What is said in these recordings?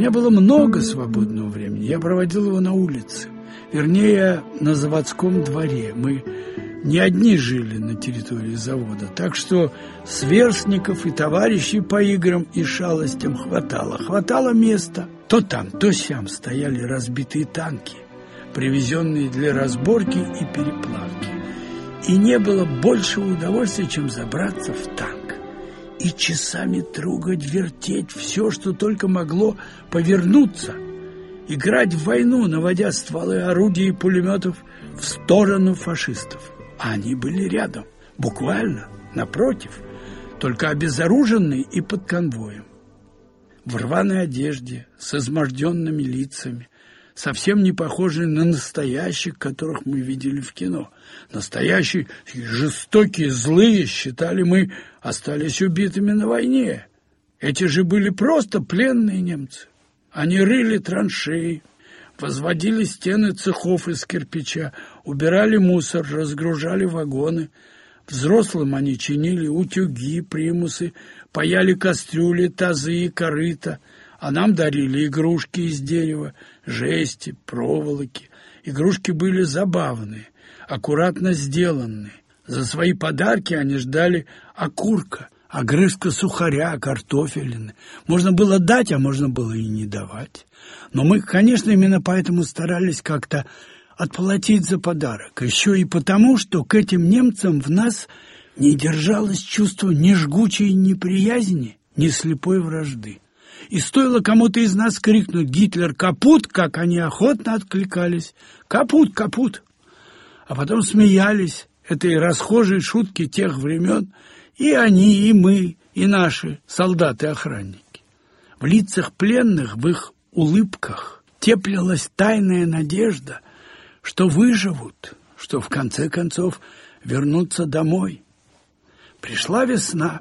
меня было много свободного времени. Я проводил его на улице. Вернее, на заводском дворе. Мы не одни жили на территории завода, так что сверстников и товарищей по играм и шалостям хватало. Хватало места. То там, то сям стояли разбитые танки, привезенные для разборки и переплавки. И не было большего удовольствия, чем забраться в танк и часами трогать, вертеть все, что только могло повернуться, играть в войну, наводя стволы орудий и пулеметов в сторону фашистов. А они были рядом, буквально, напротив, только обезоруженные и под конвоем. В рваной одежде, с изможденными лицами, совсем не похожие на настоящих, которых мы видели в кино. Настоящие, жестокие, злые, считали мы, остались убитыми на войне. Эти же были просто пленные немцы. Они рыли траншеи, возводили стены цехов из кирпича, убирали мусор, разгружали вагоны. Взрослым они чинили утюги, примусы, паяли кастрюли, тазы и корыта, а нам дарили игрушки из дерева, жести, проволоки. Игрушки были забавные, аккуратно сделанные. За свои подарки они ждали окурка, огрызка сухаря, картофелины. Можно было дать, а можно было и не давать. Но мы, конечно, именно поэтому старались как-то отплатить за подарок. Еще и потому, что к этим немцам в нас не держалось чувство ни жгучей неприязни, ни слепой вражды. И стоило кому-то из нас крикнуть «Гитлер капут!», как они охотно откликались «Капут, капут!». А потом смеялись этой расхожей шутки тех времен, и они, и мы, и наши солдаты-охранники. В лицах пленных, в их улыбках теплилась тайная надежда, что выживут, что в конце концов вернутся домой. Пришла весна,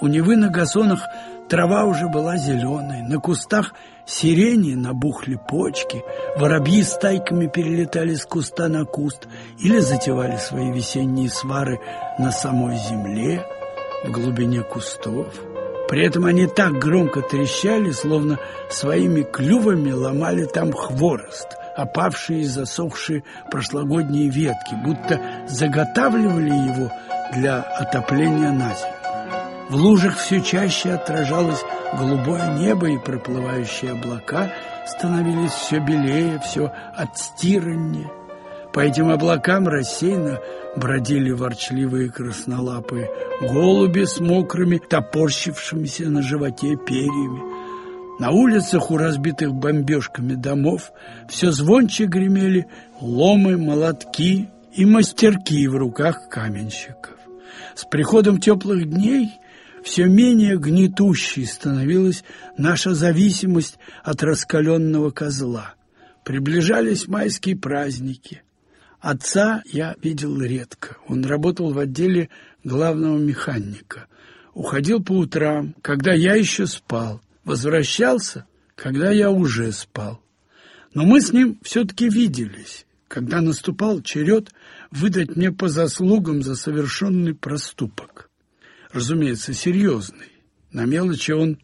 у Невы на газонах трава уже была зеленой, на кустах сирени набухли почки, воробьи стайками перелетали с куста на куст или затевали свои весенние свары на самой земле, в глубине кустов. При этом они так громко трещали, словно своими клювами ломали там хворост, опавшие и засохшие прошлогодние ветки, будто заготавливали его для отопления на зиму. В лужах все чаще отражалось голубое небо, и проплывающие облака становились все белее, все отстираннее. По этим облакам рассеянно бродили ворчливые краснолапые голуби с мокрыми, топорщившимися на животе перьями. На улицах у разбитых бомбежками домов все звонче гремели ломы, молотки и мастерки в руках каменщиков. С приходом теплых дней все менее гнетущей становилась наша зависимость от раскаленного козла. Приближались майские праздники – Отца я видел редко. Он работал в отделе главного механика. Уходил по утрам, когда я еще спал. Возвращался, когда я уже спал. Но мы с ним все-таки виделись, когда наступал черед выдать мне по заслугам за совершенный проступок. Разумеется, серьезный. На мелочи он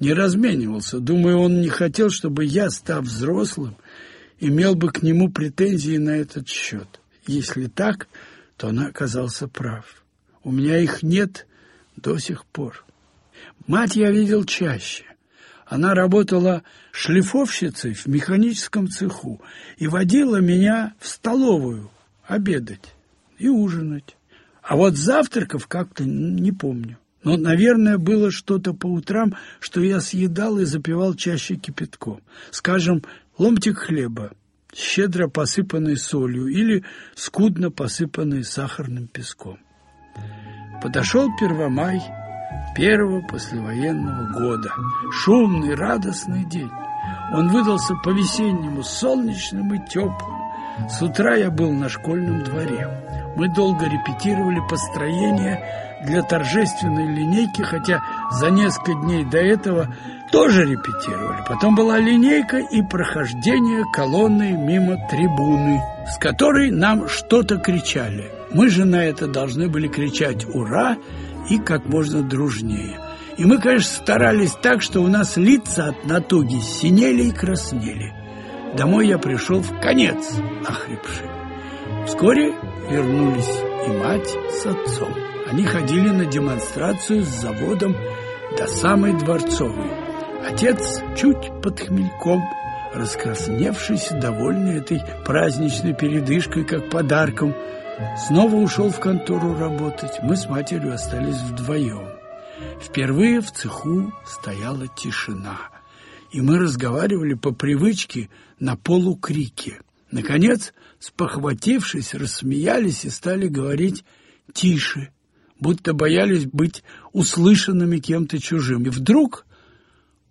не разменивался. Думаю, он не хотел, чтобы я, став взрослым, имел бы к нему претензии на этот счет. Если так, то он оказался прав. У меня их нет до сих пор. Мать я видел чаще. Она работала шлифовщицей в механическом цеху и водила меня в столовую обедать и ужинать. А вот завтраков как-то не помню. Но, наверное, было что-то по утрам, что я съедал и запивал чаще кипятком. Скажем, ломтик хлеба, щедро посыпанный солью или скудно посыпанный сахарным песком. Подошел Первомай первого послевоенного года. Шумный, радостный день. Он выдался по-весеннему солнечным и теплым. С утра я был на школьном дворе. Мы долго репетировали построение для торжественной линейки, хотя за несколько дней до этого тоже репетировали. Потом была линейка и прохождение колонны мимо трибуны, с которой нам что-то кричали. Мы же на это должны были кричать «Ура!» и как можно дружнее. И мы, конечно, старались так, что у нас лица от натуги синели и краснели. Домой я пришел в конец охрипший. Вскоре вернулись и мать с отцом. Они ходили на демонстрацию с заводом до самой Дворцовой. Отец чуть под хмельком, раскрасневшийся, довольный этой праздничной передышкой, как подарком, снова ушел в контору работать. Мы с матерью остались вдвоем. Впервые в цеху стояла тишина, и мы разговаривали по привычке на полукрике. Наконец, спохватившись, рассмеялись и стали говорить тише, будто боялись быть услышанными кем-то чужим. И вдруг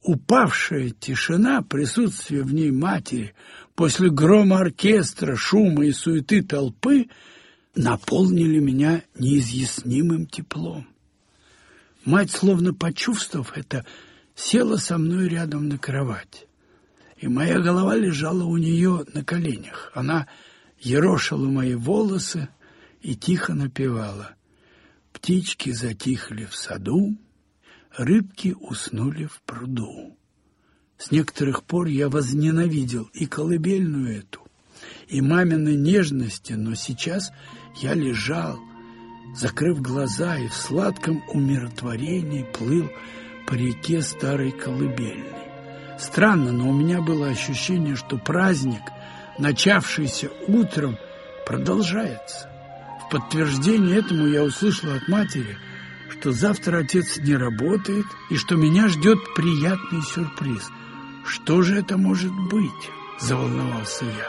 упавшая тишина, присутствие в ней матери, после грома оркестра, шума и суеты толпы, наполнили меня неизъяснимым теплом. Мать, словно почувствовав это, села со мной рядом на кровать. И моя голова лежала у нее на коленях. Она ерошила мои волосы и тихо напевала. Птички затихли в саду, рыбки уснули в пруду. С некоторых пор я возненавидел и колыбельную эту, и мамины нежности, но сейчас я лежал, закрыв глаза, и в сладком умиротворении плыл по реке старой колыбельной. Странно, но у меня было ощущение, что праздник, начавшийся утром, продолжается. В подтверждение этому я услышал от матери, что завтра отец не работает и что меня ждет приятный сюрприз. Что же это может быть? Заволновался я.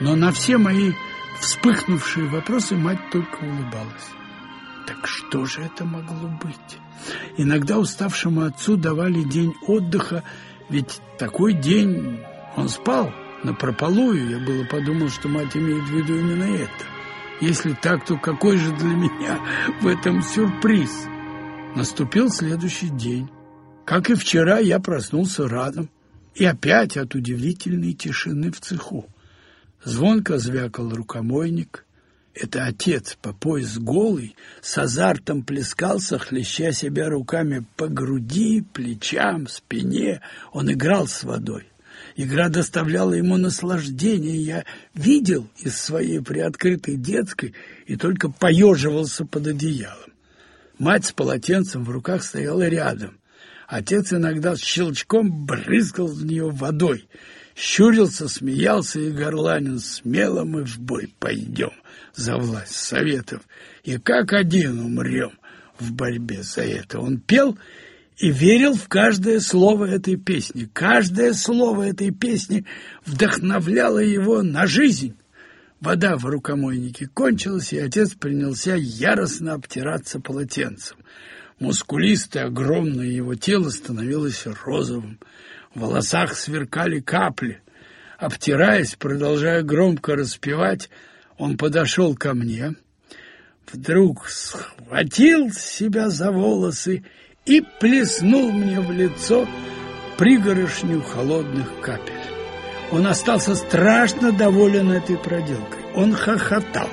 Но на все мои вспыхнувшие вопросы мать только улыбалась. Так что же это могло быть? Иногда уставшему отцу давали день отдыха, ведь такой день он спал на прополую. Я было подумал, что мать имеет в виду именно это. Если так, то какой же для меня в этом сюрприз? Наступил следующий день. Как и вчера, я проснулся рано. И опять от удивительной тишины в цеху. Звонко звякал рукомойник. Это отец по пояс голый, с азартом плескался, хлеща себя руками по груди, плечам, спине. Он играл с водой. Игра доставляла ему наслаждение. Я видел из своей приоткрытой детской и только поеживался под одеялом. Мать с полотенцем в руках стояла рядом. Отец иногда с щелчком брызгал в нее водой. Щурился, смеялся и горланин. Смело мы в бой пойдем за власть Советов, и как один умрем в борьбе за это. Он пел и верил в каждое слово этой песни. Каждое слово этой песни вдохновляло его на жизнь. Вода в рукомойнике кончилась, и отец принялся яростно обтираться полотенцем. Мускулистое, огромное его тело становилось розовым. В волосах сверкали капли. Обтираясь, продолжая громко распевать, он подошел ко мне, вдруг схватил себя за волосы и плеснул мне в лицо пригорошню холодных капель. Он остался страшно доволен этой проделкой. Он хохотал,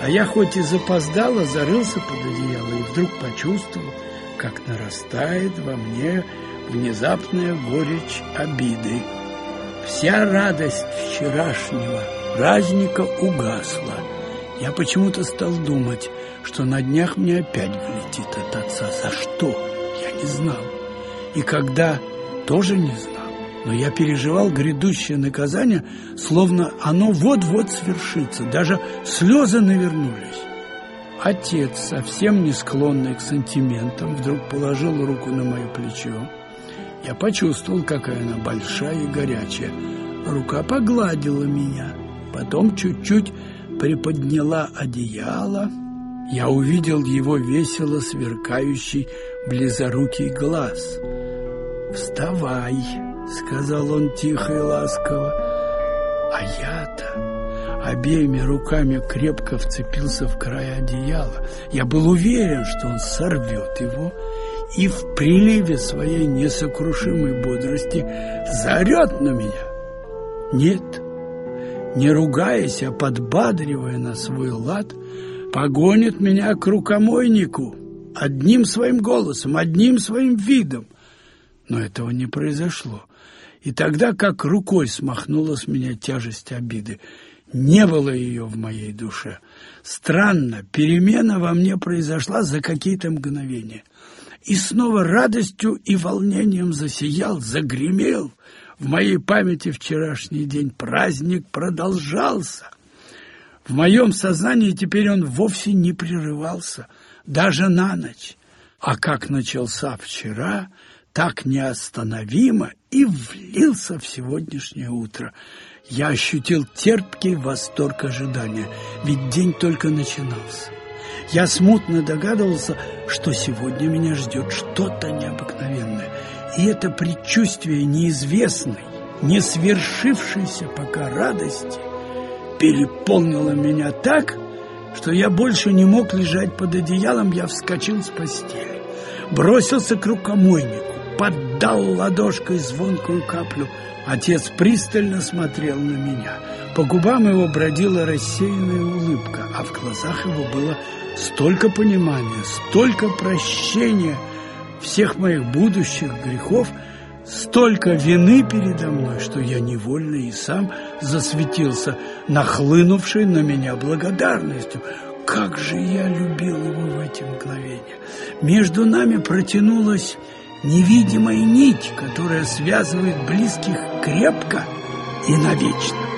а я хоть и запоздало, зарылся под одеяло и вдруг почувствовал, как нарастает во мне внезапная горечь обиды. Вся радость вчерашнего праздника угасла. Я почему-то стал думать, что на днях мне опять влетит от отца. За что? Я не знал. И когда, тоже не знал. Но я переживал грядущее наказание, словно оно вот-вот свершится. Даже слезы навернулись. Отец, совсем не склонный к сантиментам, вдруг положил руку на мое плечо. Я почувствовал, какая она большая и горячая. Рука погладила меня потом чуть-чуть приподняла одеяло. Я увидел его весело сверкающий близорукий глаз. «Вставай!» — сказал он тихо и ласково. А я-то обеими руками крепко вцепился в край одеяла. Я был уверен, что он сорвет его и в приливе своей несокрушимой бодрости заорет на меня. Нет, не ругаясь, а подбадривая на свой лад, погонит меня к рукомойнику. одним своим голосом, одним своим видом. Но этого не произошло. И тогда как рукой смахнула с меня тяжесть обиды. Не было ее в моей душе. Странно, перемена во мне произошла за какие-то мгновения. И снова радостью и волнением засиял, загремел. В моей памяти вчерашний день праздник продолжался. В моем сознании теперь он вовсе не прерывался, даже на ночь. А как начался вчера, так неостановимо и влился в сегодняшнее утро. Я ощутил терпкий восторг ожидания, ведь день только начинался. Я смутно догадывался, что сегодня меня ждет что-то необыкновенное. И это предчувствие неизвестной, не свершившейся пока радости – переполнило меня так, что я больше не мог лежать под одеялом, я вскочил с постели, бросился к рукомойнику, поддал ладошкой звонкую каплю. Отец пристально смотрел на меня. По губам его бродила рассеянная улыбка, а в глазах его было столько понимания, столько прощения всех моих будущих грехов – столько вины передо мной, что я невольно и сам засветился, нахлынувшей на меня благодарностью. Как же я любил его в эти мгновения! Между нами протянулась невидимая нить, которая связывает близких крепко и навечно.